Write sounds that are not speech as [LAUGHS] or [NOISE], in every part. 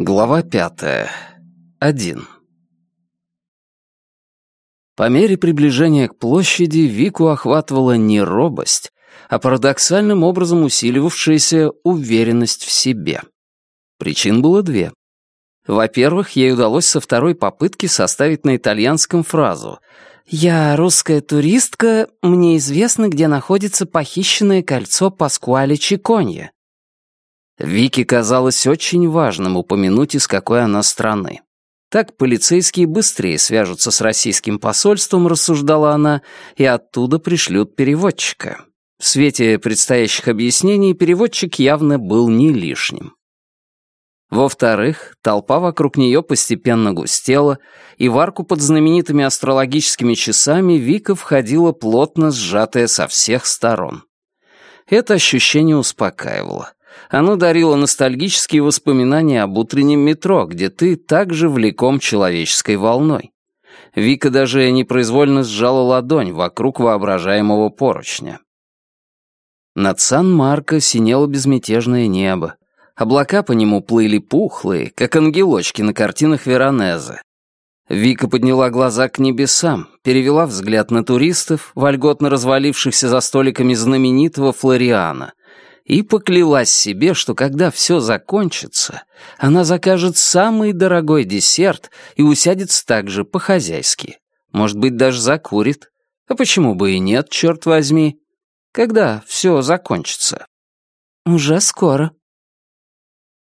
Глава пятая. Один. По мере приближения к площади Вику охватывала не робость, а парадоксальным образом усиливавшаяся уверенность в себе. Причин было две. Во-первых, ей удалось со второй попытки составить на итальянском фразу «Я русская туристка, мне известно, где находится похищенное кольцо Паскуале Чиконье». Вике казалось очень важным упомянуть, из какой она страны. Так полицейские быстрее свяжутся с российским посольством, рассуждала она, и оттуда пришлют переводчика. В свете предстоящих объяснений переводчик явно был не лишним. Во-вторых, толпа вокруг нее постепенно густела, и в арку под знаменитыми астрологическими часами Вика входила плотно сжатая со всех сторон. Это ощущение успокаивало. Оно дарило ностальгические воспоминания об утреннем метро, где ты также влеком человеческой волной. Вика даже непроизвольно сжала ладонь вокруг воображаемого поручня. Над Сан-Марко синело безмятежное небо. Облака по нему плыли пухлые, как ангелочки на картинах Веронезе. Вика подняла глаза к небесам, перевела взгляд на туристов, вольготно развалившихся за столиками знаменитого Флориана, и поклялась себе, что когда все закончится, она закажет самый дорогой десерт и усядется так же по-хозяйски. Может быть, даже закурит. А почему бы и нет, черт возьми? Когда все закончится? Уже скоро.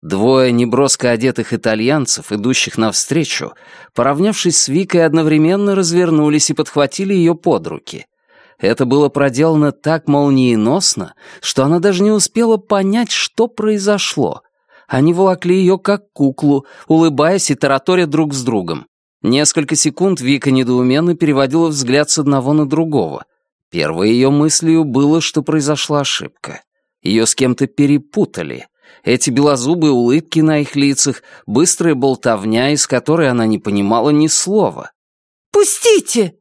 Двое неброско одетых итальянцев, идущих навстречу, поравнявшись с Викой, одновременно развернулись и подхватили ее под руки. Это было проделано так молниеносно, что она даже не успела понять, что произошло. Они волокли ее как куклу, улыбаясь и тараторя друг с другом. Несколько секунд Вика недоуменно переводила взгляд с одного на другого. Первой ее мыслью было, что произошла ошибка. Ее с кем-то перепутали. Эти белозубые улыбки на их лицах, быстрая болтовня, из которой она не понимала ни слова. «Пустите!»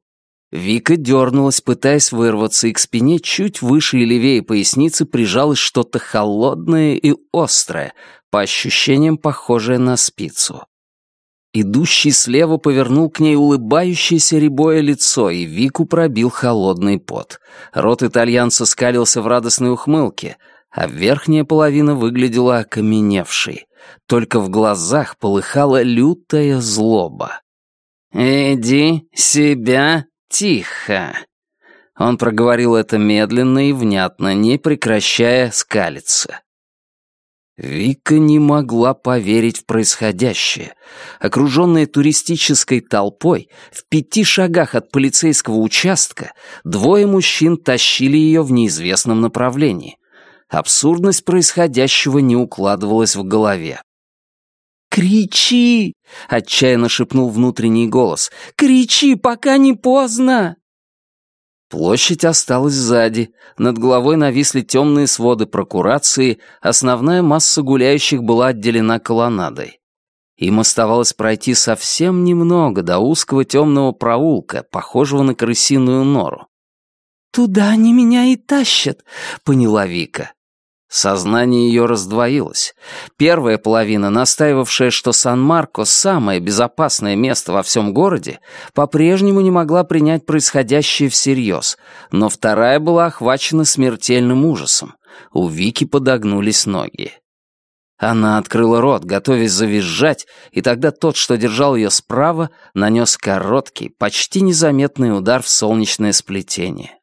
Вика дернулась, пытаясь вырваться, и к спине чуть выше и левее поясницы прижалось что-то холодное и острое, по ощущениям похожее на спицу. Идущий слева повернул к ней улыбающееся рябое лицо, и Вику пробил холодный пот. Рот итальянца скалился в радостной ухмылке, а верхняя половина выглядела окаменевшей. Только в глазах полыхала лютая злоба. «Иди себя «Тихо!» Он проговорил это медленно и внятно, не прекращая скалиться. Вика не могла поверить в происходящее. Окруженная туристической толпой, в пяти шагах от полицейского участка, двое мужчин тащили ее в неизвестном направлении. Абсурдность происходящего не укладывалась в голове. «Кричи!» — отчаянно шепнул внутренний голос. «Кричи, пока не поздно!» Площадь осталась сзади, над головой нависли темные своды прокурации, основная масса гуляющих была отделена колоннадой. Им оставалось пройти совсем немного до узкого темного проулка, похожего на крысиную нору. «Туда они меня и тащат», — поняла Вика. Сознание ее раздвоилось. Первая половина, настаивавшая, что Сан-Марко — самое безопасное место во всем городе, по-прежнему не могла принять происходящее всерьез, но вторая была охвачена смертельным ужасом. У Вики подогнулись ноги. Она открыла рот, готовясь завизжать, и тогда тот, что держал ее справа, нанес короткий, почти незаметный удар в солнечное сплетение.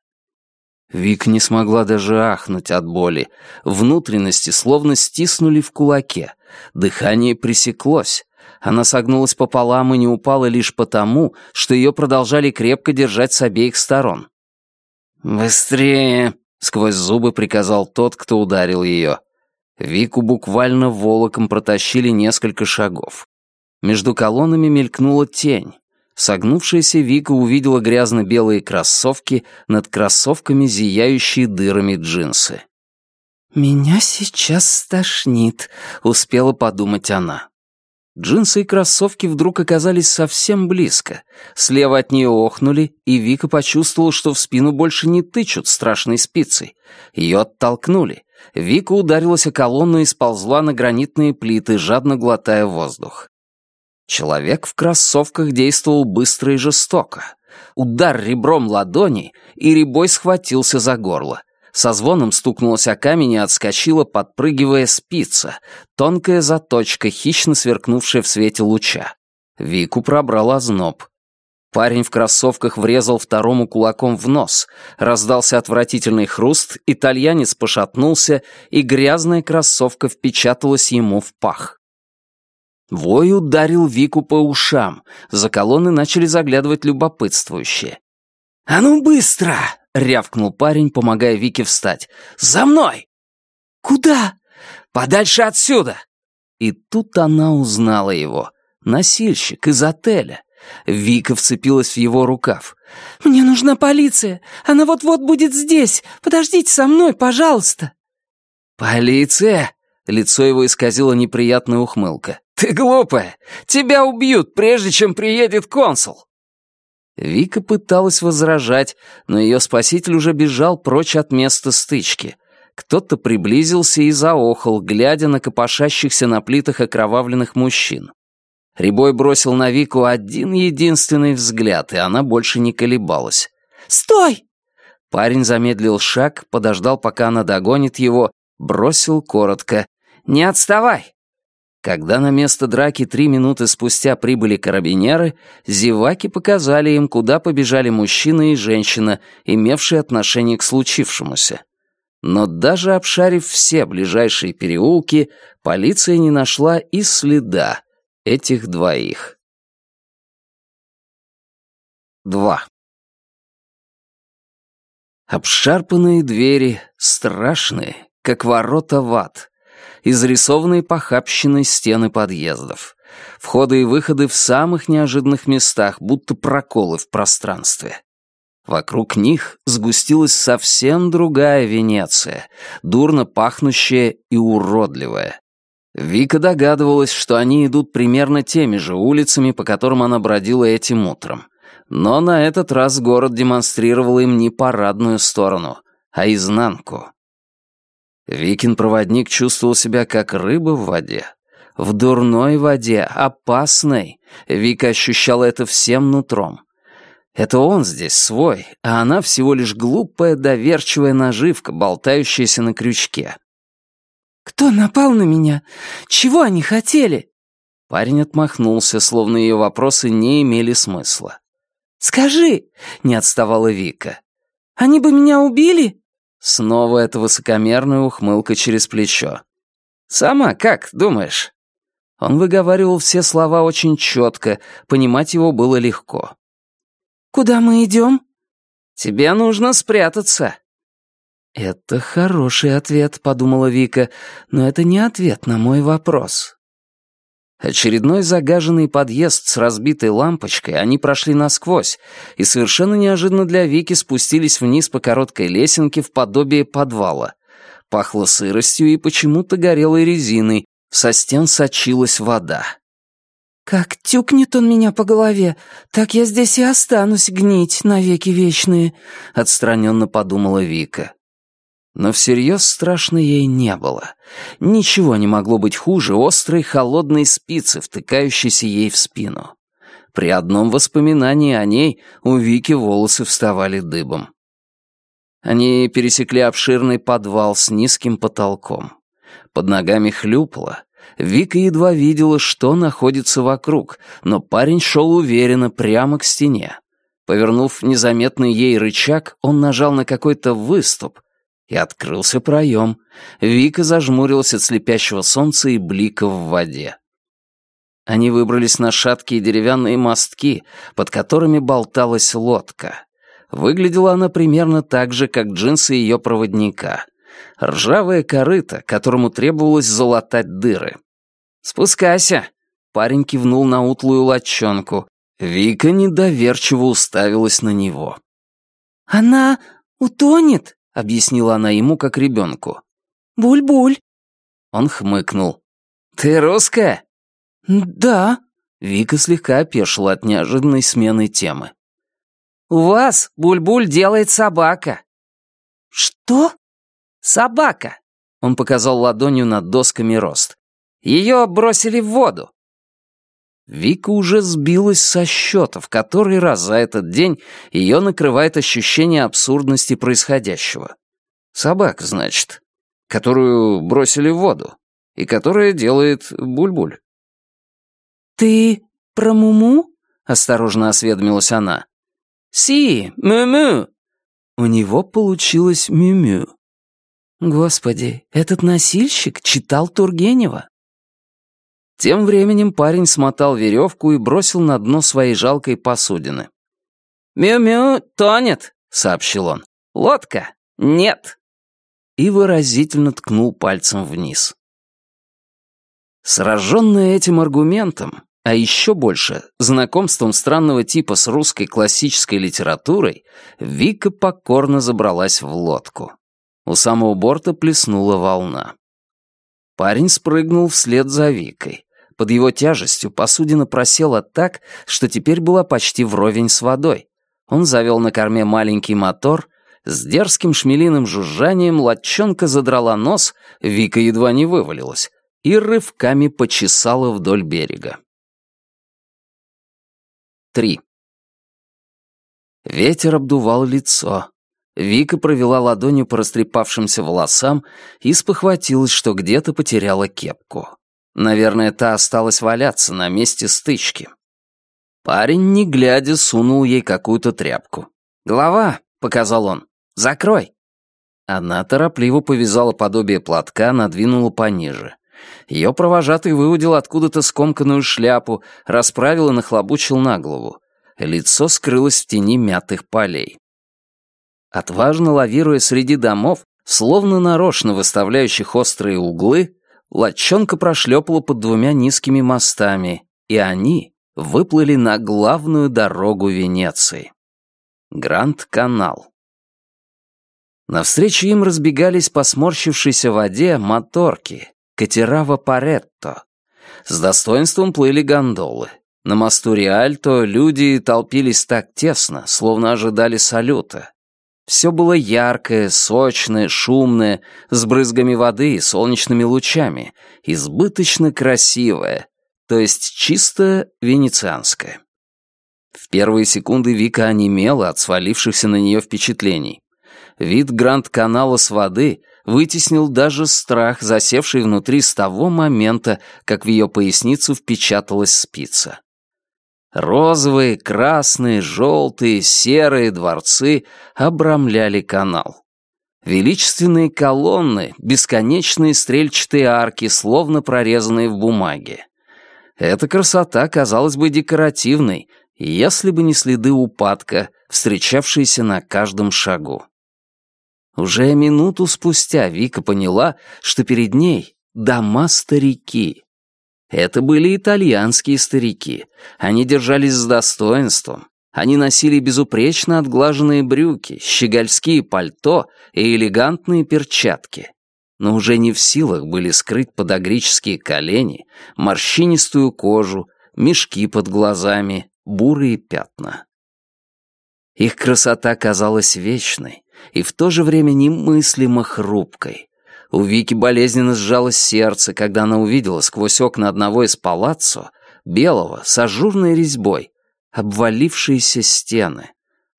Вик не смогла даже ахнуть от боли. Внутренности словно стиснули в кулаке. Дыхание пресеклось. Она согнулась пополам и не упала лишь потому, что ее продолжали крепко держать с обеих сторон. «Быстрее!» — сквозь зубы приказал тот, кто ударил ее. Вику буквально волоком протащили несколько шагов. Между колоннами мелькнула тень. Согнувшаяся Вика увидела грязно-белые кроссовки, над кроссовками зияющие дырами джинсы. «Меня сейчас стошнит», — успела подумать она. Джинсы и кроссовки вдруг оказались совсем близко. Слева от нее охнули, и Вика почувствовала, что в спину больше не тычут страшной спицей. Ее оттолкнули. Вика ударилась о колонну и сползла на гранитные плиты, жадно глотая воздух. Человек в кроссовках действовал быстро и жестоко. Удар ребром ладони, и ребой схватился за горло. Со звоном стукнулась о камень и отскочила, подпрыгивая спица, тонкая заточка, хищно сверкнувшая в свете луча. Вику пробрал озноб. Парень в кроссовках врезал второму кулаком в нос. Раздался отвратительный хруст, итальянец пошатнулся, и грязная кроссовка впечаталась ему в пах. Вой ударил Вику по ушам. За колонны начали заглядывать любопытствующие. «А ну быстро!» рявкнул парень, помогая Вике встать. «За мной!» «Куда?» «Подальше отсюда!» И тут она узнала его. Носильщик из отеля. Вика вцепилась в его рукав. «Мне нужна полиция! Она вот-вот будет здесь! Подождите со мной, пожалуйста!» «Полиция?» Лицо его исказило неприятная ухмылка. «Ты глупая! Тебя убьют, прежде чем приедет консул!» Вика пыталась возражать, но ее спаситель уже бежал прочь от места стычки. Кто-то приблизился и заохал, глядя на копошащихся на плитах окровавленных мужчин. Рябой бросил на Вику один единственный взгляд, и она больше не колебалась. «Стой!» Парень замедлил шаг, подождал, пока она догонит его, бросил коротко. «Не отставай!» Когда на место драки три минуты спустя прибыли карабинеры, зеваки показали им, куда побежали мужчина и женщина, имевшие отношение к случившемуся. Но даже обшарив все ближайшие переулки, полиция не нашла и следа этих двоих. 2. Обшарпанные двери, страшные, как ворота в ад, изрисованные похабщиной стены подъездов. Входы и выходы в самых неожиданных местах, будто проколы в пространстве. Вокруг них сгустилась совсем другая Венеция, дурно пахнущая и уродливая. Вика догадывалась, что они идут примерно теми же улицами, по которым она бродила этим утром. Но на этот раз город демонстрировал им не парадную сторону, а изнанку. Викин-проводник чувствовал себя как рыба в воде. В дурной воде, опасной. Вика ощущала это всем нутром. Это он здесь свой, а она всего лишь глупая, доверчивая наживка, болтающаяся на крючке. «Кто напал на меня? Чего они хотели?» Парень отмахнулся, словно ее вопросы не имели смысла. «Скажи!» — не отставала Вика. «Они бы меня убили?» Снова эта высокомерная ухмылка через плечо. «Сама как, думаешь?» Он выговаривал все слова очень четко, понимать его было легко. «Куда мы идем?» «Тебе нужно спрятаться». «Это хороший ответ», — подумала Вика, «но это не ответ на мой вопрос». Очередной загаженный подъезд с разбитой лампочкой они прошли насквозь и совершенно неожиданно для Вики спустились вниз по короткой лесенке в подобие подвала. Пахло сыростью и почему-то горелой резиной, со стен сочилась вода. «Как тюкнет он меня по голове, так я здесь и останусь гнить навеки вечные», — отстраненно подумала Вика. Но всерьез страшно ей не было. Ничего не могло быть хуже острой холодной спицы, втыкающейся ей в спину. При одном воспоминании о ней у Вики волосы вставали дыбом. Они пересекли обширный подвал с низким потолком. Под ногами хлюпало. Вика едва видела, что находится вокруг, но парень шел уверенно прямо к стене. Повернув незаметный ей рычаг, он нажал на какой-то выступ, и открылся проем. Вика зажмурилась от слепящего солнца и блика в воде. Они выбрались на шаткие деревянные мостки, под которыми болталась лодка. Выглядела она примерно так же, как джинсы ее проводника. Ржавое корыто, которому требовалось залатать дыры. «Спускайся!» Парень кивнул на утлую лодчонку. Вика недоверчиво уставилась на него. «Она утонет?» Объяснила она ему как ребенку. «Буль-буль». Он хмыкнул. «Ты русская?» «Да», — Вика слегка опешила от неожиданной смены темы. «У вас буль-буль делает собака». «Что?» «Собака», — он показал ладонью над досками рост. «Ее бросили в воду». Вика уже сбилась со счета, в который раз за этот день ее накрывает ощущение абсурдности происходящего. Собака, значит, которую бросили в воду и которая делает буль-буль. «Ты про Муму?» — осторожно осведомилась она. «Си, мю-мю». У него получилось мю-мю. Господи, этот носильщик читал Тургенева. Тем временем парень смотал веревку и бросил на дно своей жалкой посудины. «Мю-мю тонет», — сообщил он. «Лодка? Нет». И выразительно ткнул пальцем вниз. Сраженная этим аргументом, а еще больше знакомством странного типа с русской классической литературой, Вика покорно забралась в лодку. У самого борта плеснула волна. Парень спрыгнул вслед за Викой. Под его тяжестью посудина просела так, что теперь была почти вровень с водой. Он завел на корме маленький мотор, с дерзким шмелиным жужжанием лодчонка задрала нос, Вика едва не вывалилась, и рывками почесала вдоль берега. 3. Ветер обдувал лицо. Вика провела ладонью по растрепавшимся волосам и спохватилась, что где-то потеряла кепку. Наверное, та осталась валяться на месте стычки. Парень, не глядя, сунул ей какую-то тряпку. «Голова», — показал он, — «закрой». Она торопливо повязала подобие платка, надвинула пониже. Ее провожатый выудил откуда-то скомканную шляпу, расправил и нахлобучил на голову. Лицо скрылось в тени мятых полей. Отважно лавируя среди домов, словно нарочно выставляющих острые углы, лодчонка прошлепала под двумя низкими мостами, и они выплыли на главную дорогу Венеции. Гранд-канал. Навстречу им разбегались по сморщившейся воде моторки, катера Вапоретто. С достоинством плыли гондолы. На мосту Риальто люди толпились так тесно, словно ожидали салюта. Все было яркое, сочное, шумное, с брызгами воды и солнечными лучами, избыточно красивое, то есть чисто венецианское. В первые секунды Вика онемела от свалившихся на нее впечатлений. Вид Гранд-канала с воды вытеснил даже страх, засевший внутри с того момента, как в ее поясницу впечаталась спица. Розовые, красные, желтые, серые дворцы обрамляли канал. Величественные колонны, бесконечные стрельчатые арки, словно прорезанные в бумаге. Эта красота казалась бы декоративной, если бы не следы упадка, встречавшиеся на каждом шагу. Уже минуту спустя Вика поняла, что перед ней дома старики. Это были итальянские старики. Они держались с достоинством. Они носили безупречно отглаженные брюки, щегольские пальто и элегантные перчатки. Но уже не в силах были скрыть подогрические колени, морщинистую кожу, мешки под глазами, бурые пятна. Их красота казалась вечной и в то же время немыслимо хрупкой. У Вики болезненно сжалось сердце, когда она увидела сквозь окна одного из палаццо, белого, с ажурной резьбой, обвалившиеся стены.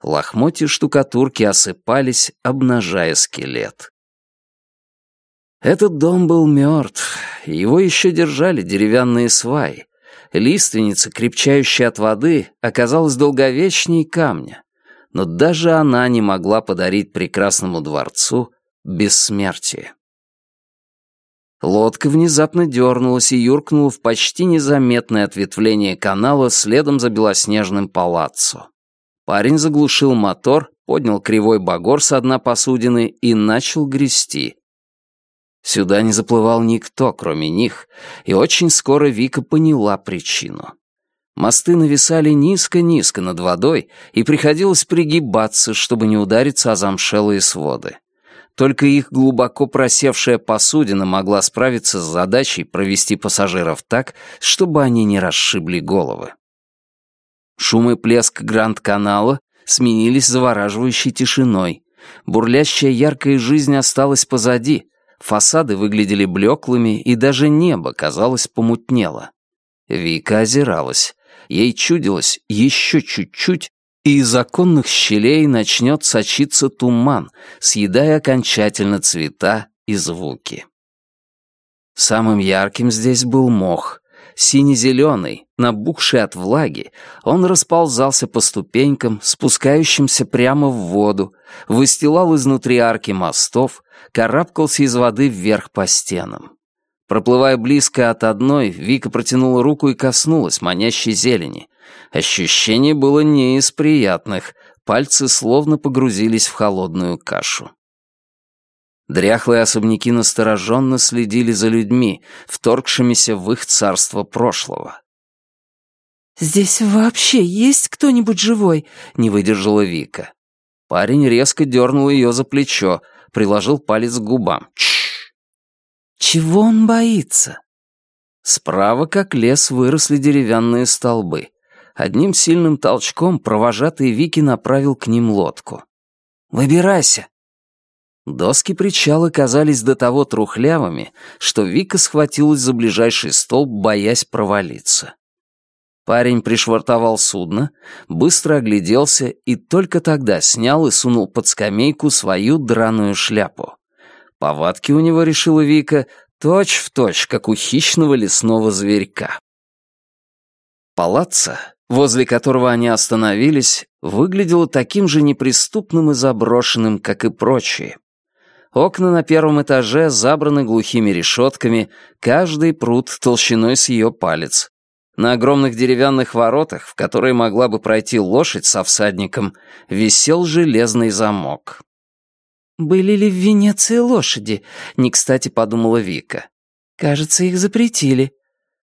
Лохмотья штукатурки осыпались, обнажая скелет. Этот дом был мертв, его еще держали деревянные сваи. Лиственница, крепчающая от воды, оказалась долговечней камня, но даже она не могла подарить прекрасному дворцу бессмертие. Лодка внезапно дернулась и юркнула в почти незаметное ответвление канала следом за белоснежным палаццо. Парень заглушил мотор, поднял кривой багор с дна посудины и начал грести. Сюда не заплывал никто, кроме них, и очень скоро Вика поняла причину. Мосты нависали низко-низко над водой, и приходилось пригибаться, чтобы не удариться о замшелые своды. Только их глубоко просевшая посудина могла справиться с задачей провести пассажиров так, чтобы они не расшибли головы. Шум и плеск Гранд-канала сменились завораживающей тишиной. Бурлящая яркая жизнь осталась позади, фасады выглядели блеклыми, и даже небо, казалось, помутнело. Вика озиралась. Ей чудилось еще чуть-чуть, и из оконных щелей начнет сочиться туман, съедая окончательно цвета и звуки. Самым ярким здесь был мох. Сине-зеленый, набухший от влаги, он расползался по ступенькам, спускающимся прямо в воду, выстилал изнутри арки мостов, карабкался из воды вверх по стенам. Проплывая близко от одной, Вика протянула руку и коснулась манящей зелени. Ощущение было не из приятных, пальцы словно погрузились в холодную кашу. Дряхлые особняки настороженно следили за людьми, вторгшимися в их царство прошлого. «Здесь вообще есть кто-нибудь живой?» — не выдержала Вика. Парень резко дернул ее за плечо, приложил палец к губам. Чш! «Чего он боится?» Справа, как лес, выросли деревянные столбы. Одним сильным толчком провожатый Вики направил к ним лодку. «Выбирайся!» Доски причала казались до того трухлявыми, что Вика схватилась за ближайший столб, боясь провалиться. Парень пришвартовал судно, быстро огляделся и только тогда снял и сунул под скамейку свою драную шляпу. Повадки у него, решила Вика, точь-в-точь, как у хищного лесного зверька. Палаццо, возле которого они остановились, выглядело таким же неприступным и заброшенным, как и прочие. Окна на первом этаже забраны глухими решетками, каждый пруд толщиной с ее палец. На огромных деревянных воротах, в которые могла бы пройти лошадь со всадником, висел железный замок. «Были ли в Венеции лошади?» — не кстати подумала Вика. «Кажется, их запретили.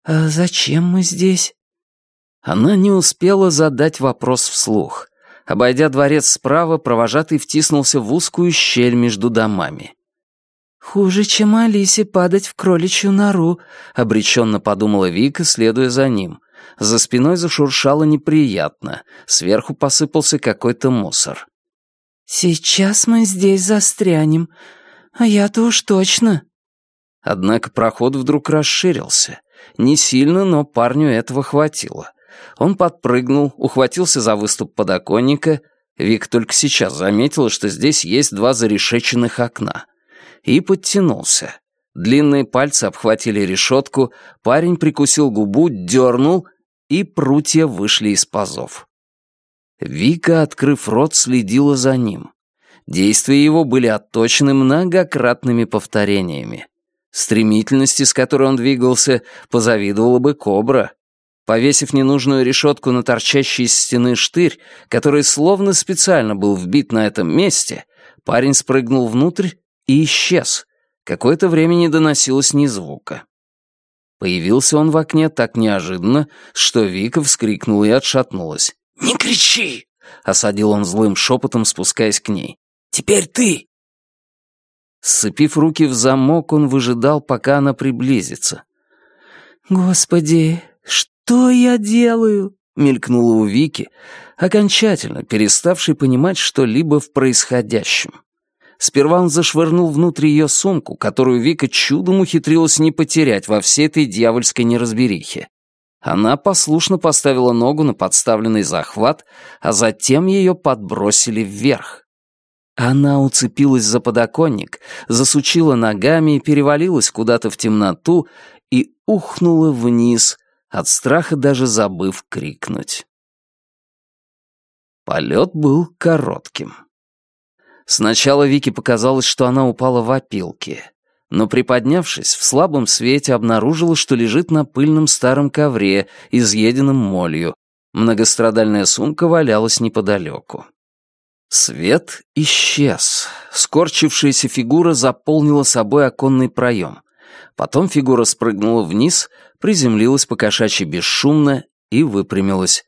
А зачем мы здесь?» Она не успела задать вопрос вслух. Обойдя дворец справа, провожатый втиснулся в узкую щель между домами. «Хуже, чем Алисе падать в кроличью нору», — обреченно подумала Вика, следуя за ним. За спиной зашуршало неприятно, сверху посыпался какой-то мусор. «Сейчас мы здесь застрянем, а я-то уж точно». Однако проход вдруг расширился. Не сильно, но парню этого хватило. Он подпрыгнул, ухватился за выступ подоконника. Вик только сейчас заметила, что здесь есть два зарешеченных окна. И подтянулся. Длинные пальцы обхватили решетку, парень прикусил губу, дернул, и прутья вышли из пазов. Вика, открыв рот, следила за ним. Действия его были отточены многократными повторениями. Стремительности, с которой он двигался, позавидовала бы кобра. Повесив ненужную решетку на торчащий из стены штырь, который словно специально был вбит на этом месте, парень спрыгнул внутрь и исчез. Какое-то время не доносилось ни звука. Появился он в окне так неожиданно, что Вика вскрикнула и отшатнулась. «Не кричи!» — осадил он злым шепотом, спускаясь к ней. «Теперь ты!» Сцепив руки в замок, он выжидал, пока она приблизится. «Господи, «Что я делаю?» — мелькнуло у Вики, окончательно переставший понимать что-либо в происходящем. Сперва он зашвырнул внутрь ее сумку, которую Вика чудом ухитрилась не потерять во всей этой дьявольской неразберихе. Она послушно поставила ногу на подставленный захват, а затем ее подбросили вверх. Она уцепилась за подоконник, засучила ногами, перевалилась куда-то в темноту и ухнула вниз, от страха даже забыв крикнуть. Полет был коротким. Сначала Вике показалось, что она упала в опилки, но приподнявшись, в слабом свете обнаружила, что лежит на пыльном старом ковре, изъеденном молью. Многострадальная сумка валялась неподалеку. Свет исчез. Скорчившаяся фигура заполнила собой оконный проем. Потом фигура спрыгнула вниз, приземлилась покошачьи бесшумно и выпрямилась.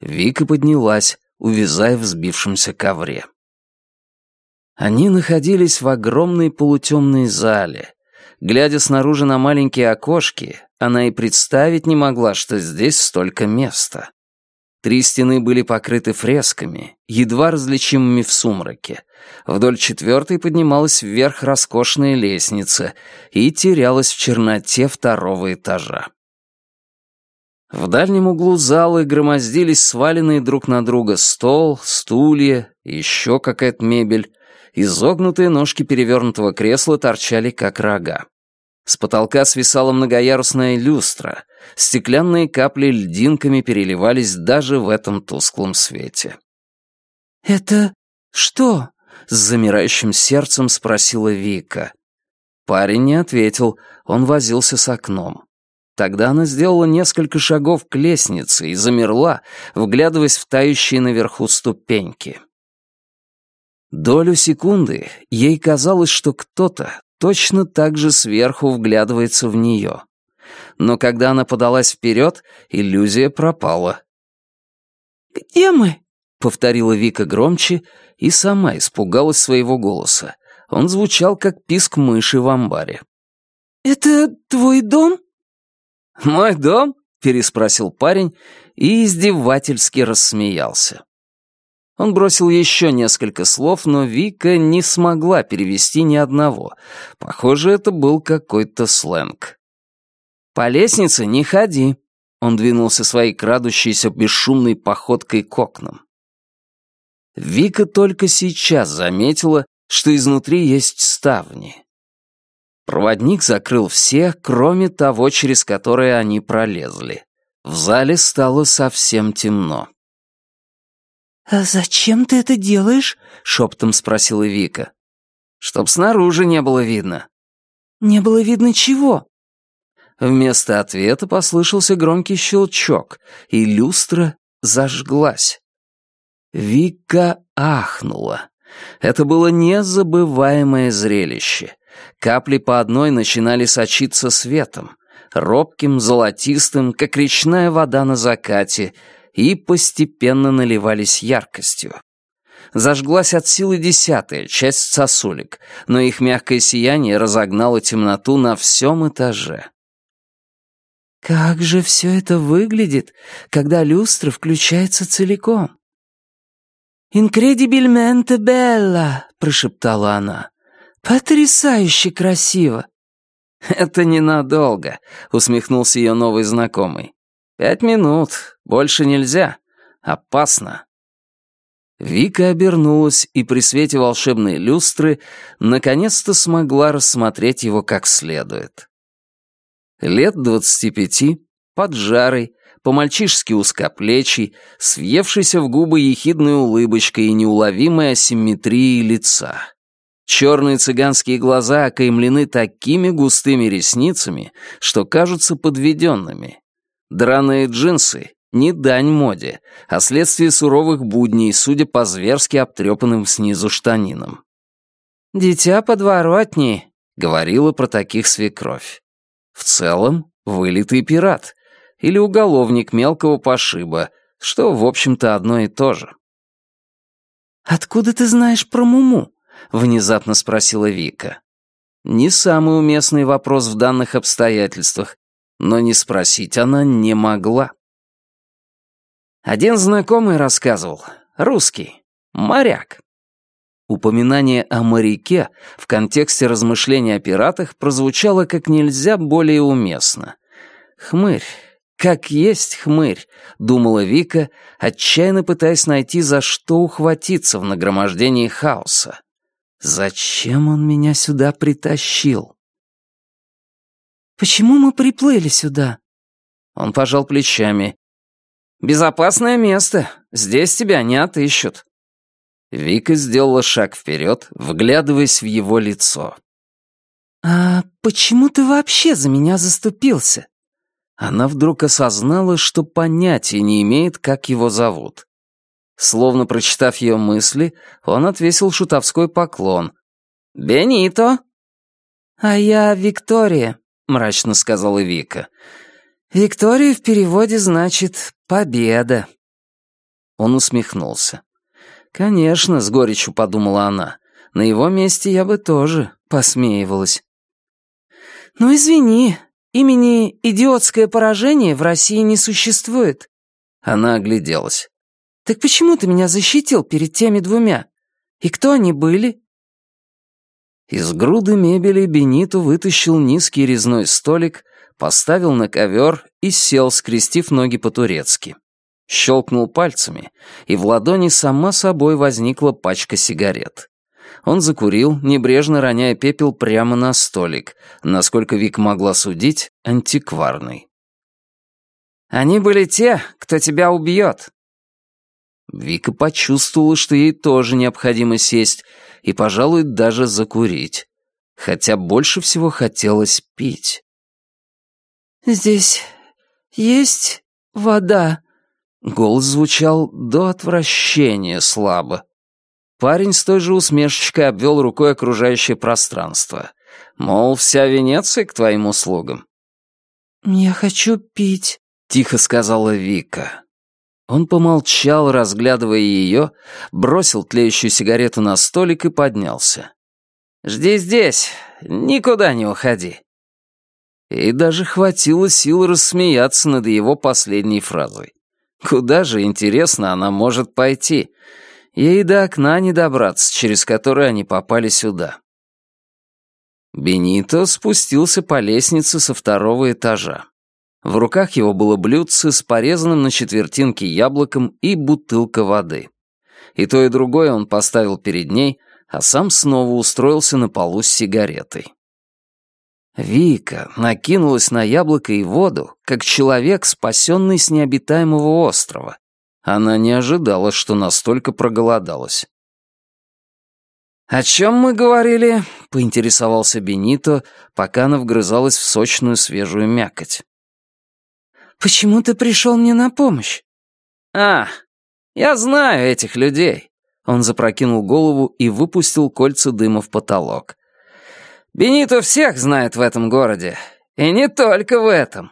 Вика поднялась, увязая в сбившемся ковре. Они находились в огромной полутемной зале. Глядя снаружи на маленькие окошки, она и представить не могла, что здесь столько места. Три стены были покрыты фресками, едва различимыми в сумраке. Вдоль четвертой поднималась вверх роскошная лестница и терялась в черноте второго этажа. В дальнем углу залы громоздились сваленные друг на друга стол, стулья, еще какая-то мебель. Изогнутые ножки перевернутого кресла торчали, как рога. С потолка свисала многоярусная люстра. Стеклянные капли льдинками переливались даже в этом тусклом свете. «Это что?» — с замирающим сердцем спросила Вика. Парень не ответил, он возился с окном. Тогда она сделала несколько шагов к лестнице и замерла, вглядываясь в тающие наверху ступеньки. Долю секунды ей казалось, что кто-то точно так же сверху вглядывается в нее. Но когда она подалась вперед, иллюзия пропала. «Где мы?» — повторила Вика громче и сама испугалась своего голоса. Он звучал, как писк мыши в амбаре. «Это твой дом?» «Мой дом?» — переспросил парень и издевательски рассмеялся. Он бросил еще несколько слов, но Вика не смогла перевести ни одного. Похоже, это был какой-то сленг. «По лестнице не ходи», — он двинулся своей крадущейся бесшумной походкой к окнам. Вика только сейчас заметила, что изнутри есть ставни. Проводник закрыл все, кроме того, через которое они пролезли. В зале стало совсем темно. «А зачем ты это делаешь?» — шепотом спросила Вика. «Чтоб снаружи не было видно». «Не было видно чего?» Вместо ответа послышался громкий щелчок, и люстра зажглась. Вика ахнула. Это было незабываемое зрелище. Капли по одной начинали сочиться светом, робким, золотистым, как речная вода на закате, и постепенно наливались яркостью. Зажглась от силы десятая часть сосулек, но их мягкое сияние разогнало темноту на всем этаже. «Как же все это выглядит, когда люстра включается целиком?» «Инкредибильменте белла», — прошептала она. «Потрясающе красиво!» «Это ненадолго», — усмехнулся ее новый знакомый. «Пять минут. Больше нельзя. Опасно». Вика обернулась и при свете волшебной люстры наконец-то смогла рассмотреть его как следует. Лет двадцати пяти, поджарый, по-мальчишески узкоплечий, свевшийся в губы ехидной улыбочкой и неуловимой асимметрией лица. Черные цыганские глаза окаймлены такими густыми ресницами, что кажутся подведенными, Драные джинсы — не дань моде, а следствие суровых будней, судя по зверски обтрепанным снизу штанинам. «Дитя подворотни», — говорила про таких свекровь. В целом, вылитый пират или уголовник мелкого пошиба, что, в общем-то, одно и то же. «Откуда ты знаешь про Муму?» — внезапно спросила Вика. Не самый уместный вопрос в данных обстоятельствах, но не спросить она не могла. Один знакомый рассказывал, русский, моряк. Упоминание о моряке в контексте размышления о пиратах прозвучало как нельзя более уместно. «Хмырь, как есть хмырь», — думала Вика, отчаянно пытаясь найти, за что ухватиться в нагромождении хаоса. «Зачем он меня сюда притащил?» Почему мы приплыли сюда?» Он пожал плечами. «Безопасное место. Здесь тебя не отыщут». Вика сделала шаг вперед, вглядываясь в его лицо. «А почему ты вообще за меня заступился?» Она вдруг осознала, что понятия не имеет, как его зовут. Словно прочитав ее мысли, он отвесил шутовской поклон. «Бенито!» «А я Виктория», — мрачно сказала Вика. «Виктория в переводе значит «победа». Он усмехнулся. «Конечно», — с горечью подумала она, На его месте я бы тоже посмеивалась. «Ну, извини, имени «идиотское поражение» в России не существует». Она огляделась. «Так почему ты меня защитил перед теми двумя? И кто они были?» Из груды мебели Бенито вытащил низкий резной столик, поставил на ковер и сел, скрестив ноги по-турецки. Щелкнул пальцами, и в ладони сама собой возникла пачка сигарет. Он закурил, небрежно роняя пепел прямо на столик, насколько Вик могла судить, антикварный. «Они были те, кто тебя убьет». Вика почувствовала, что ей тоже необходимо сесть и, пожалуй, даже закурить. Хотя больше всего хотелось пить. «Здесь есть вода?» Голос звучал до отвращения слабо. Парень с той же усмешечкой обвел рукой окружающее пространство. Мол, вся Венеция к твоим услугам. «Я хочу пить», — тихо сказала Вика. Он помолчал, разглядывая ее, бросил тлеющую сигарету на столик и поднялся. «Жди здесь, никуда не уходи». И даже хватило сил рассмеяться над его последней фразой. Куда же, интересно, она может пойти? Ей до окна не добраться, через которое они попали сюда. Бенито спустился по лестнице со второго этажа. В руках его было блюдце с порезанным на четвертинки яблоком и бутылка воды. И то, и другое он поставил перед ней, а сам снова устроился на полу с сигаретой. Вика накинулась на яблоко и воду, как человек, спасенный с необитаемого острова. Она не ожидала, что настолько проголодалась. «О чем мы говорили?» — поинтересовался Бенито, пока она вгрызалась в сочную свежую мякоть. «Почему ты пришел мне на помощь?» «А, я знаю этих людей». Он запрокинул голову и выпустил кольца дыма в потолок. Бенито всех знает в этом городе. И не только в этом».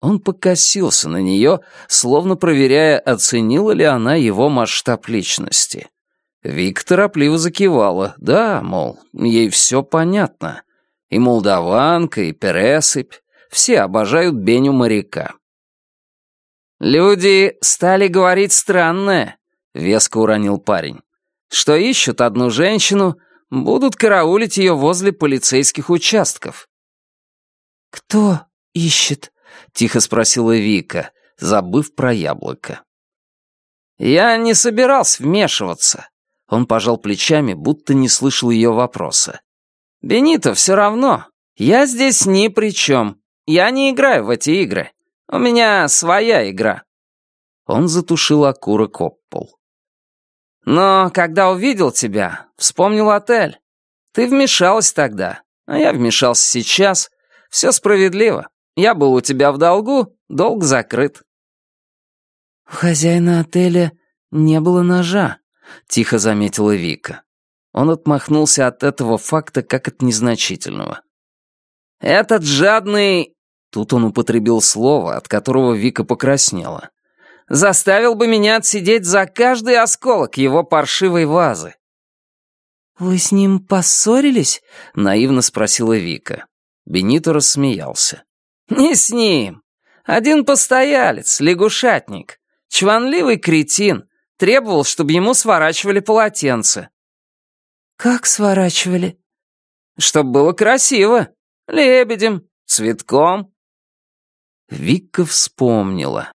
Он покосился на нее, словно проверяя, оценила ли она его масштаб личности. Вик торопливо закивала. Да, мол, ей все понятно. И молдаванка, и пересыпь. Все обожают Беню моряка. «Люди стали говорить странное», — веско уронил парень. «Что ищут одну женщину, Будут караулить ее возле полицейских участков». «Кто ищет?» — тихо спросила Вика, забыв про яблоко. «Я не собирался вмешиваться». Он пожал плечами, будто не слышал ее вопроса. «Бенито, все равно. Я здесь ни при чем. Я не играю в эти игры. У меня своя игра». Он затушил окурок об пол. Но когда увидел тебя, вспомнил отель. Ты вмешалась тогда, а я вмешался сейчас. Все справедливо. Я был у тебя в долгу, долг закрыт». «У хозяина отеля не было ножа», — тихо заметила Вика. Он отмахнулся от этого факта как от незначительного. «Этот жадный...» Тут он употребил слово, от которого Вика покраснела заставил бы меня отсидеть за каждый осколок его паршивой вазы. «Вы с ним поссорились?» — наивно спросила Вика. Бенито рассмеялся. «Не с ним. Один постоялец, лягушатник, чванливый кретин, требовал, чтобы ему сворачивали полотенце». «Как сворачивали?» «Чтоб было красиво. Лебедем, цветком». Вика вспомнила.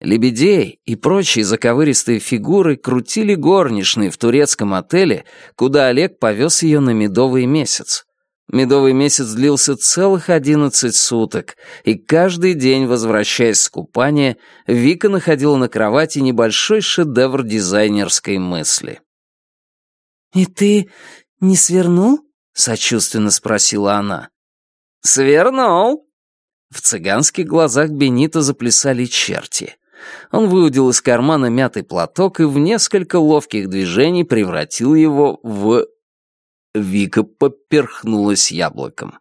Лебедей и прочие заковыристые фигуры крутили горничные в турецком отеле, куда Олег повез ее на медовый месяц. Медовый месяц длился целых одиннадцать суток, и каждый день, возвращаясь с купания, Вика находила на кровати небольшой шедевр дизайнерской мысли. «И ты не свернул?» — сочувственно спросила она. «Свернул!» В цыганских глазах Бенита заплясали черти. Он выудил из кармана мятый платок и в несколько ловких движений превратил его в... Вика поперхнулась яблоком.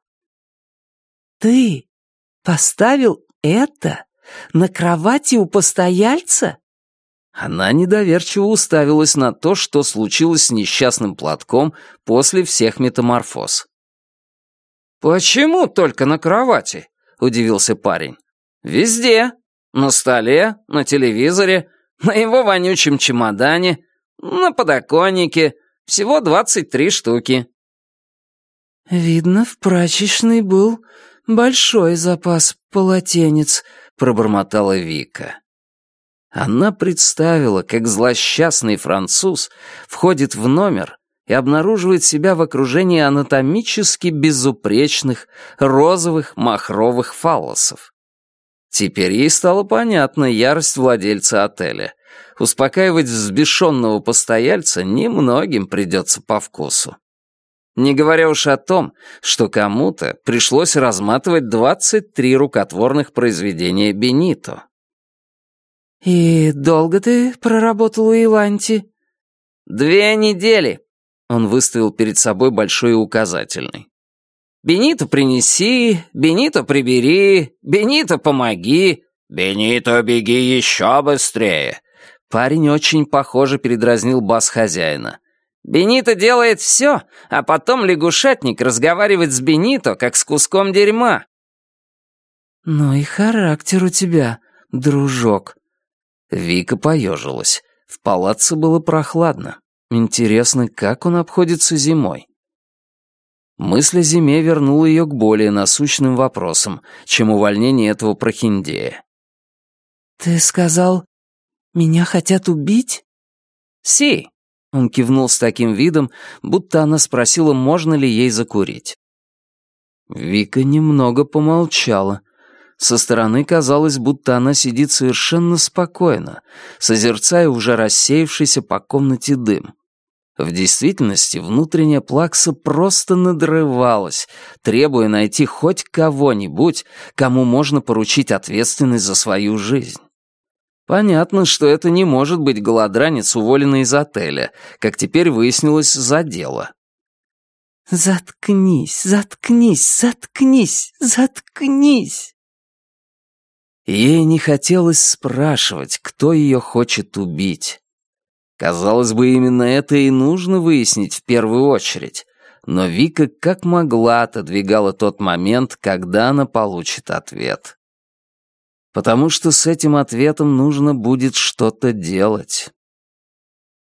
«Ты поставил это на кровати у постояльца?» Она недоверчиво уставилась на то, что случилось с несчастным платком после всех метаморфоз. «Почему только на кровати?» — удивился парень. «Везде. На столе, на телевизоре, на его вонючем чемодане, на подоконнике. Всего двадцать три штуки». «Видно, в прачечной был большой запас полотенец», — пробормотала Вика. Она представила, как злосчастный француз входит в номер и обнаруживает себя в окружении анатомически безупречных розовых махровых фаллосов. Теперь ей стало понятна ярость владельца отеля. Успокаивать взбешенного постояльца немногим придется по вкусу. Не говоря уж о том, что кому-то пришлось разматывать 23 рукотворных произведения Бенито. «И долго ты проработал у Иланти?» «Две недели», — он выставил перед собой большой указательный. «Бенито принеси, Бенито прибери, Бенито помоги, Бенито беги еще быстрее». Парень очень похоже передразнил бас хозяина. «Бенито делает все, а потом лягушатник разговаривает с Бенито, как с куском дерьма». «Ну и характер у тебя, дружок», Вика поежилась. В палаце было прохладно. Интересно, как он обходится зимой? Мысль о зиме вернула ее к более насущным вопросам, чем увольнение этого прохиндея. «Ты сказал, меня хотят убить?» «Си!» — он кивнул с таким видом, будто она спросила, можно ли ей закурить. Вика немного помолчала. Со стороны казалось, будто она сидит совершенно спокойно, созерцая уже рассеявшийся по комнате дым. В действительности внутренняя плакса просто надрывалась, требуя найти хоть кого-нибудь, кому можно поручить ответственность за свою жизнь. Понятно, что это не может быть голодранец, уволенный из отеля, как теперь выяснилось за дело. «Заткнись, заткнись, заткнись, заткнись!» Ей не хотелось спрашивать, кто ее хочет убить. Казалось бы, именно это и нужно выяснить в первую очередь. Но Вика как могла отодвигала тот момент, когда она получит ответ. Потому что с этим ответом нужно будет что-то делать.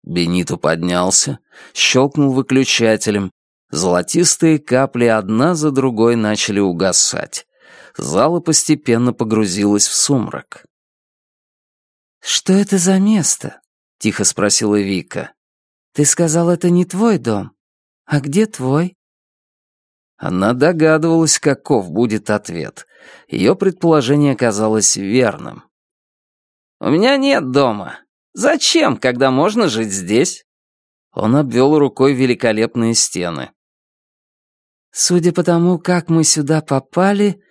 Бенито поднялся, щелкнул выключателем. Золотистые капли одна за другой начали угасать зала постепенно погрузилась в сумрак. «Что это за место?» — тихо спросила Вика. «Ты сказал, это не твой дом. А где твой?» Она догадывалась, каков будет ответ. Ее предположение оказалось верным. «У меня нет дома. Зачем, когда можно жить здесь?» Он обвел рукой великолепные стены. «Судя по тому, как мы сюда попали,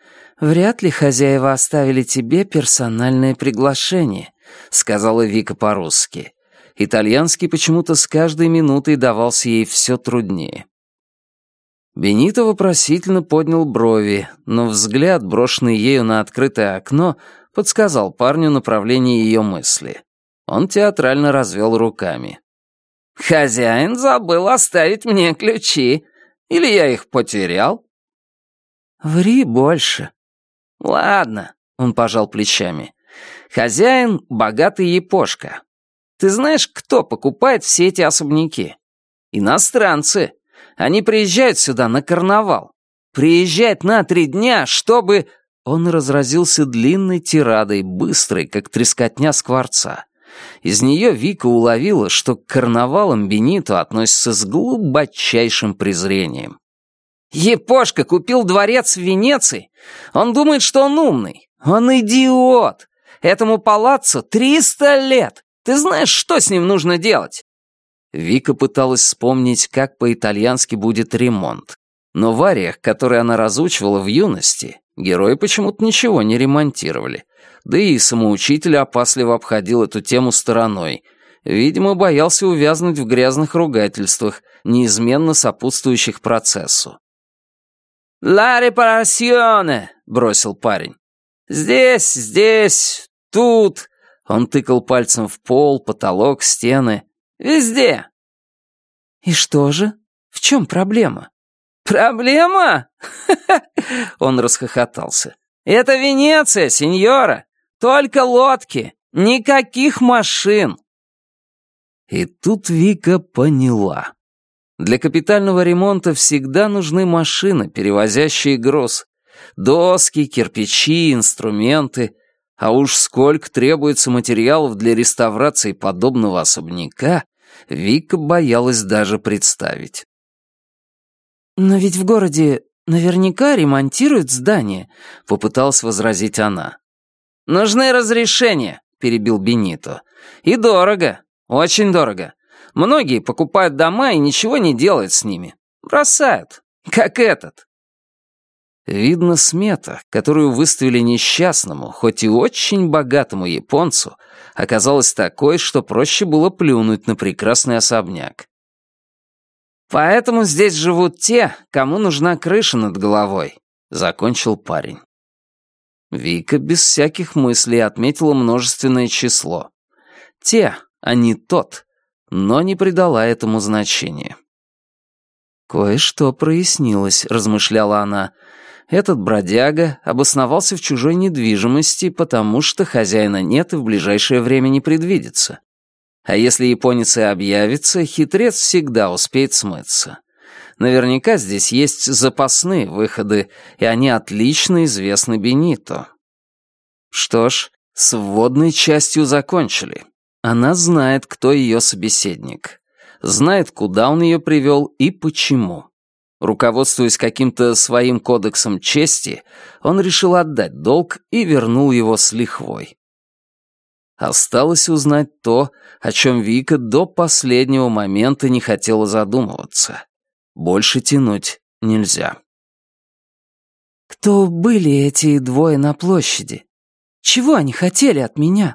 «Вряд ли хозяева оставили тебе персональное приглашение», — сказала Вика по-русски. Итальянский почему-то с каждой минутой давался ей все труднее. Бенито вопросительно поднял брови, но взгляд, брошенный ею на открытое окно, подсказал парню направление ее мысли. Он театрально развел руками. «Хозяин забыл оставить мне ключи. Или я их потерял?» «Ври больше», «Ладно», — он пожал плечами. «Хозяин — богатый епошка. Ты знаешь, кто покупает все эти особняки? Иностранцы. Они приезжают сюда на карнавал. Приезжают на три дня, чтобы...» Он разразился длинной тирадой, быстрой, как трескотня скворца. Из нее Вика уловила, что к карнавалам Бенито относится с глубочайшим презрением. Епошка купил дворец в Венеции. Он думает, что он умный. Он идиот. Этому палаццо триста лет. Ты знаешь, что с ним нужно делать?» Вика пыталась вспомнить, как по-итальянски будет ремонт. Но в ариях, которые она разучивала в юности, герои почему-то ничего не ремонтировали. Да и самоучитель опасливо обходил эту тему стороной. Видимо, боялся увязнуть в грязных ругательствах, неизменно сопутствующих процессу. «Ла репарасьоне!» — бросил парень. «Здесь, здесь, тут!» Он тыкал пальцем в пол, потолок, стены. «Везде!» «И что же? В чем проблема?» «Проблема?» [LAUGHS] Он расхохотался. «Это Венеция, сеньора! Только лодки, никаких машин!» И тут Вика поняла. Для капитального ремонта всегда нужны машины, перевозящие груз. Доски, кирпичи, инструменты. А уж сколько требуется материалов для реставрации подобного особняка, Вика боялась даже представить. «Но ведь в городе наверняка ремонтируют здания», — попыталась возразить она. «Нужны разрешения», — перебил Бенито. «И дорого, очень дорого. Многие покупают дома и ничего не делают с ними. Бросают, как этот». Видно, смета, которую выставили несчастному, хоть и очень богатому японцу, оказалась такой, что проще было плюнуть на прекрасный особняк. «Поэтому здесь живут те, кому нужна крыша над головой», — закончил парень. Вика без всяких мыслей отметила множественное число. Те, а не тот, но не придала этому значения. «Кое-что прояснилось», — размышляла она. «Этот бродяга обосновался в чужой недвижимости, потому что хозяина нет и в ближайшее время не предвидится. А если японец и объявится, хитрец всегда успеет смыться. Наверняка здесь есть запасные выходы, и они отлично известны Бенито. Что ж, с вводной частью закончили. Она знает, кто ее собеседник. Знает, куда он ее привел и почему. Руководствуясь каким-то своим кодексом чести, он решил отдать долг и вернул его с лихвой. Осталось узнать то, о чем Вика до последнего момента не хотела задумываться. Больше тянуть нельзя. «Кто были эти двое на площади? Чего они хотели от меня?»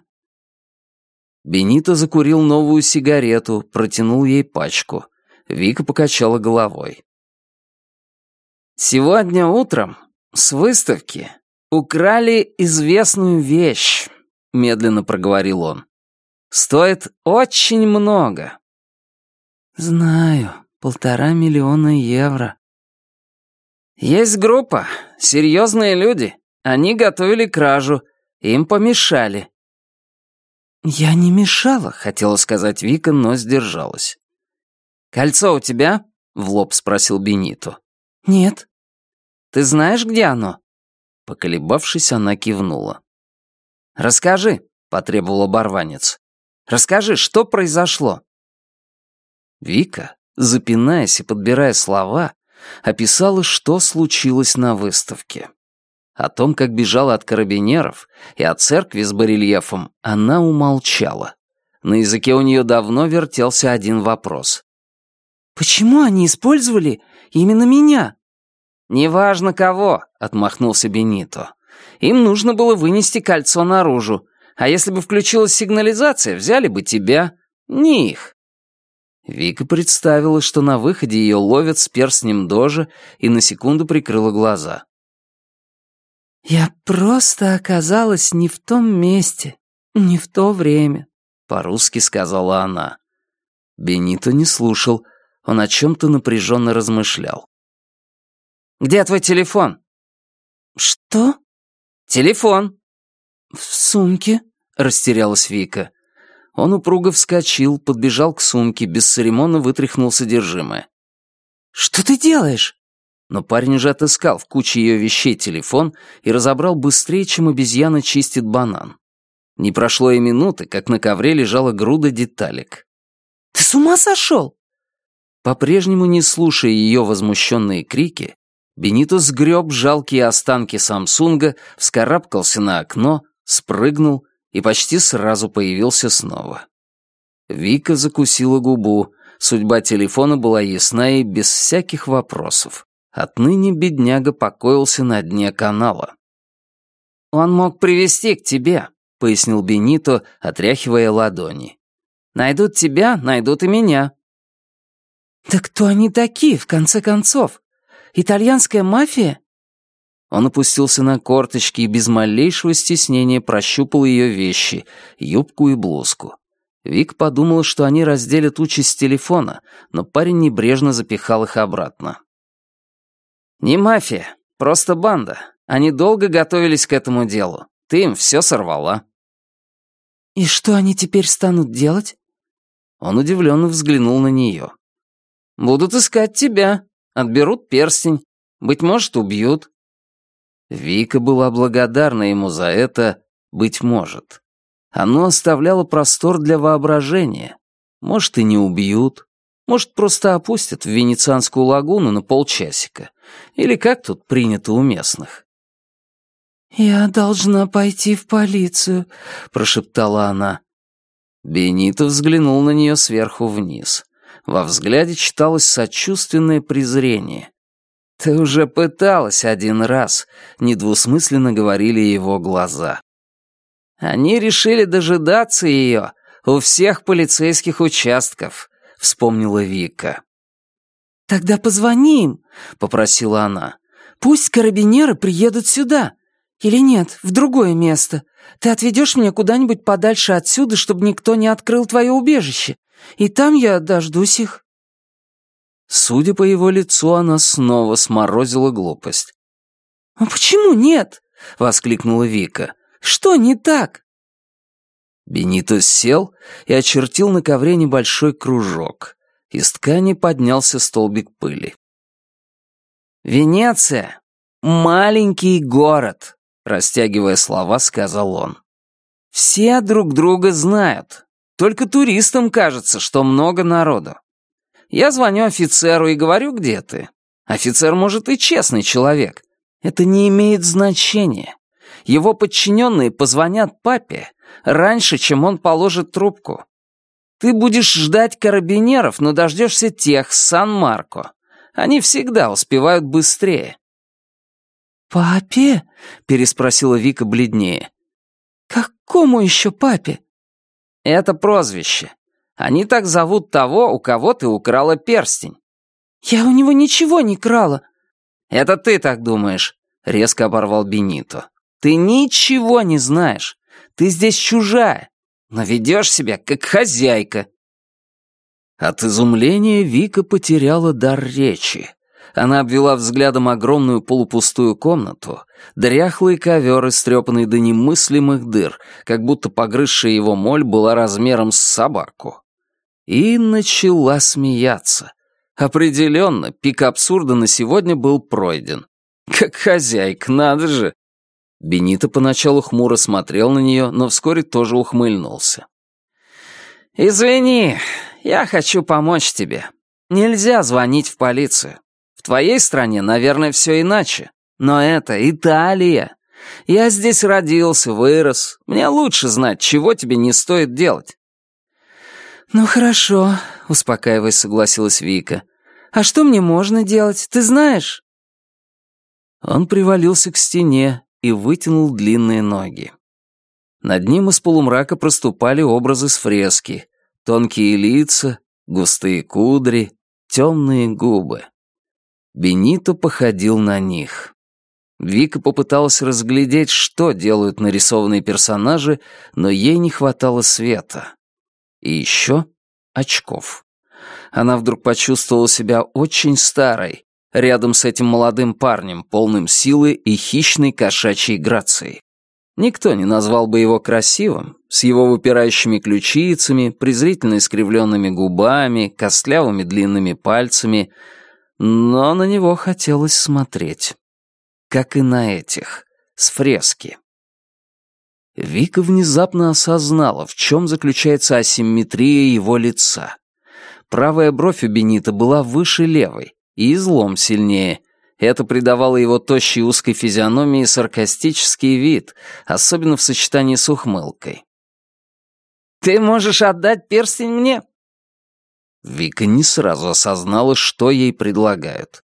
Бенито закурил новую сигарету, протянул ей пачку. Вика покачала головой. «Сегодня утром с выставки украли известную вещь медленно проговорил он. «Стоит очень много». «Знаю, полтора миллиона евро». «Есть группа, серьезные люди. Они готовили кражу, им помешали». «Я не мешала», — хотела сказать Вика, но сдержалась. «Кольцо у тебя?» — в лоб спросил Бенито. «Нет». «Ты знаешь, где оно?» Поколебавшись, она кивнула. «Расскажи», — потребовал оборванец. «Расскажи, что произошло?» Вика, запинаясь и подбирая слова, описала, что случилось на выставке. О том, как бежала от карабинеров и от церкви с барельефом, она умолчала. На языке у нее давно вертелся один вопрос. «Почему они использовали именно меня?» «Неважно кого», — отмахнулся Бенито. Им нужно было вынести кольцо наружу. А если бы включилась сигнализация, взяли бы тебя, не их. Вика представила, что на выходе ее ловят с перстнем дожа, и на секунду прикрыла глаза. «Я просто оказалась не в том месте, не в то время», — по-русски сказала она. Бенито не слушал, он о чем-то напряженно размышлял. «Где твой телефон?» «Что?» «Телефон». «В сумке», — растерялась Вика. Он упруго вскочил, подбежал к сумке, бесцеремонно вытряхнул содержимое. «Что ты делаешь?» Но парень уже отыскал в куче ее вещей телефон и разобрал быстрее, чем обезьяна чистит банан. Не прошло и минуты, как на ковре лежала груда деталек. «Ты с ума сошел?» По-прежнему не слушая ее возмущенные крики, Бенито сгреб жалкие останки Самсунга, вскарабкался на окно, спрыгнул и почти сразу появился снова. Вика закусила губу. Судьба телефона была ясна и без всяких вопросов. Отныне бедняга покоился на дне канала. «Он мог привести к тебе», — пояснил Бенито, отряхивая ладони. «Найдут тебя, найдут и меня». «Да кто они такие, в конце концов?» Итальянская мафия?» Он опустился на корточки и без малейшего стеснения прощупал ее вещи, юбку и блузку. Вик подумала, что они разделят участь телефона, но парень небрежно запихал их обратно. «Не мафия, просто банда. Они долго готовились к этому делу. Ты им все сорвала». «И что они теперь станут делать?» Он удивленно взглянул на нее. «Будут искать тебя. Отберут перстень. Быть может, убьют». Вика была благодарна ему за это, быть может. Оно оставляло простор для воображения. Может, и не убьют. Может, просто опустят в Венецианскую лагуну на полчасика. Или как тут принято у местных. «Я должна пойти в полицию», — прошептала она. Бенито взглянул на нее сверху вниз. Во взгляде читалось сочувственное презрение. «Ты уже пыталась один раз», — недвусмысленно говорили его глаза. Они решили дожидаться ее у всех полицейских участков, вспомнила Вика. Тогда позвони им, попросила она. Пусть карабинеры приедут сюда. Или нет, в другое место. Ты отведешь меня куда-нибудь подальше отсюда, чтобы никто не открыл твое убежище. И там я дождусь их. Судя по его лицу, она снова сморозила глупость. «А почему нет?» — воскликнула Вика. Что не так?» Бенито сел и очертил на ковре небольшой кружок. Из ткани поднялся столбик пыли. «Венеция — маленький город», — растягивая слова, сказал он. «Все друг друга знают. Только туристам кажется, что много народу. Я звоню офицеру и говорю, где ты. Офицер, может, и честный человек. Это не имеет значения его подчиненные позвонят папе раньше, чем он положит трубку. Ты будешь ждать карабинеров, но дождешься тех с Сан-Марко. Они всегда успевают быстрее». «Папе?» — переспросила Вика бледнее. «Какому еще папе?» «Это прозвище. Они так зовут того, у кого ты украла перстень». «Я у него ничего не крала». «Это ты так думаешь», — резко оборвал Бенито. Ты ничего не знаешь. Ты здесь чужая, но ведешь себя как хозяйка». От изумления Вика потеряла дар речи. Она обвела взглядом огромную полупустую комнату, дряхлый ковер, истрепанный до немыслимых дыр, как будто погрызшая его моль была размером с собаку. И начала смеяться. Определенно, пик абсурда на сегодня был пройден. Как хозяйка, надо же, Бенито поначалу хмуро смотрел на нее, но вскоре тоже ухмыльнулся. «Извини, я хочу помочь тебе. Нельзя звонить в полицию. Твоей стране, наверное, все иначе. Но это Италия. Я здесь родился, вырос. Мне лучше знать, чего тебе не стоит делать». «Ну хорошо», — успокаиваясь, согласилась Вика. «А что мне можно делать, ты знаешь?» Он привалился к стене и вытянул длинные ноги. Над ним из полумрака проступали образы с фрески, тонкие лица, густые кудри, темные губы. Бенито походил на них. Вика попыталась разглядеть, что делают нарисованные персонажи, но ей не хватало света. И еще очков. Она вдруг почувствовала себя очень старой, рядом с этим молодым парнем, полным силы и хищной кошачьей грацией. Никто не назвал бы его красивым, с его выпирающими ключицами, презрительно искривленными губами, костлявыми длинными пальцами, но на него хотелось смотреть. Как и на этих, с фрески. Вика внезапно осознала, в чем заключается асимметрия его лица. Правая бровь у Бенита была выше левой, и излом сильнее. Это придавало его тощей узкой физиономии саркастический вид, особенно в сочетании с ухмылкой. «Ты можешь отдать перстень мне?» Вика не сразу осознала, что ей предлагают.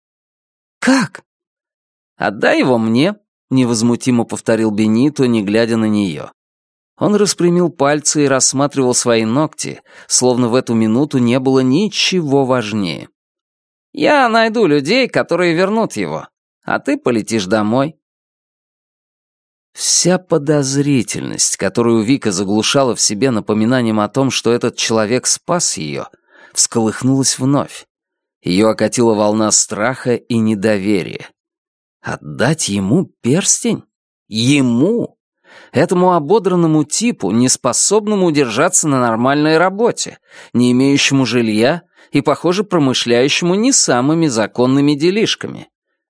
«Как?» «Отдай его мне», — невозмутимо повторил Бенито, не глядя на нее. Он распрямил пальцы и рассматривал свои ногти, словно в эту минуту не было ничего важнее. Я найду людей, которые вернут его, а ты полетишь домой. Вся подозрительность, которую Вика заглушала в себе напоминанием о том, что этот человек спас ее, всколыхнулась вновь. Ее окатила волна страха и недоверия. Отдать ему перстень? Ему? Этому ободранному типу, неспособному удержаться на нормальной работе, не имеющему жилья и, похоже, промышляющему не самыми законными делишками.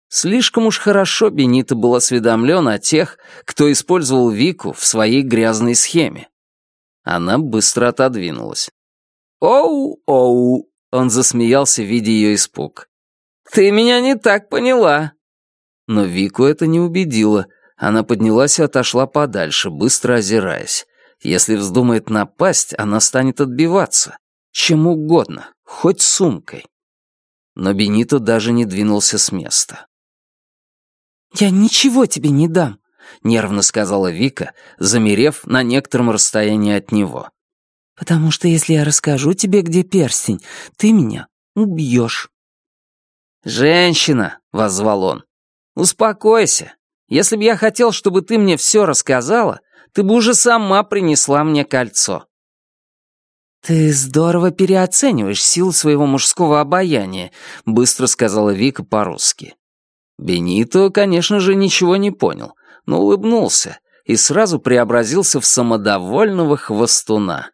Слишком уж хорошо Бенито был осведомлен о тех, кто использовал Вику в своей грязной схеме. Она быстро отодвинулась. «Оу-оу!» — он засмеялся, видя ее испуг. «Ты меня не так поняла!» Но Вику это не убедило. Она поднялась и отошла подальше, быстро озираясь. Если вздумает напасть, она станет отбиваться. Чем угодно, хоть сумкой. Но Бенито даже не двинулся с места. «Я ничего тебе не дам», — нервно сказала Вика, замерев на некотором расстоянии от него. «Потому что если я расскажу тебе, где перстень, ты меня убьешь». «Женщина», — воззвал он, — «успокойся. Если бы я хотел, чтобы ты мне все рассказала, ты бы уже сама принесла мне кольцо». «Ты здорово переоцениваешь силу своего мужского обаяния», — быстро сказала Вика по-русски. Бенито, конечно же, ничего не понял, но улыбнулся и сразу преобразился в самодовольного хвостуна.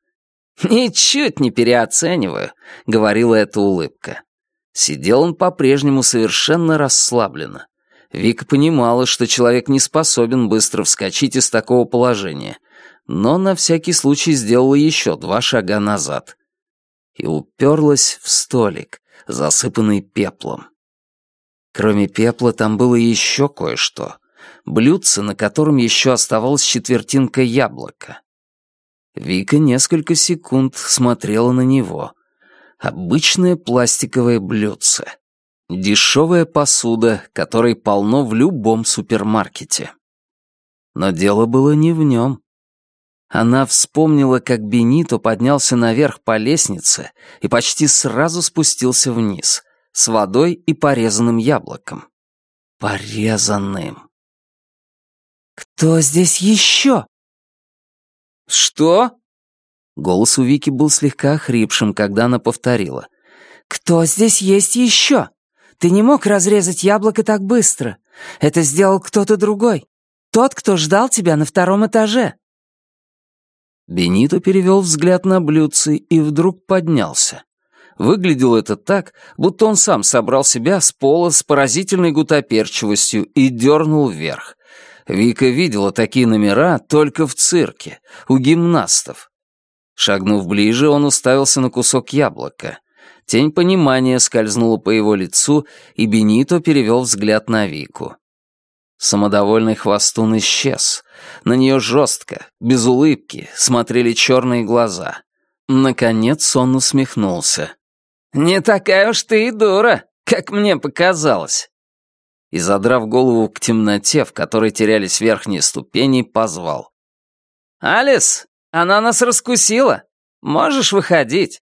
«Ничуть не переоцениваю», — говорила эта улыбка. Сидел он по-прежнему совершенно расслабленно. Вика понимала, что человек не способен быстро вскочить из такого положения, но на всякий случай сделала еще два шага назад. И уперлась в столик, засыпанный пеплом. Кроме пепла там было еще кое-что. Блюдце, на котором еще оставалась четвертинка яблока. Вика несколько секунд смотрела на него. Обычное пластиковое блюдце. Дешевая посуда, которой полно в любом супермаркете. Но дело было не в нем. Она вспомнила, как Бенито поднялся наверх по лестнице и почти сразу спустился вниз с водой и порезанным яблоком. Порезанным. «Кто здесь еще?» «Что?» Голос у Вики был слегка охрипшим, когда она повторила. «Кто здесь есть еще? Ты не мог разрезать яблоко так быстро. Это сделал кто-то другой. Тот, кто ждал тебя на втором этаже». Бенито перевел взгляд на блюдце и вдруг поднялся. Выглядело это так, будто он сам собрал себя с пола с поразительной гутоперчивостью и дернул вверх. Вика видела такие номера только в цирке, у гимнастов. Шагнув ближе, он уставился на кусок яблока. Тень понимания скользнула по его лицу, и Бенито перевел взгляд на Вику. Самодовольный хвостун исчез. На нее жестко, без улыбки, смотрели черные глаза. Наконец он усмехнулся. «Не такая уж ты и дура, как мне показалось». И, задрав голову к темноте, в которой терялись верхние ступени, позвал. «Алис, она нас раскусила. Можешь выходить».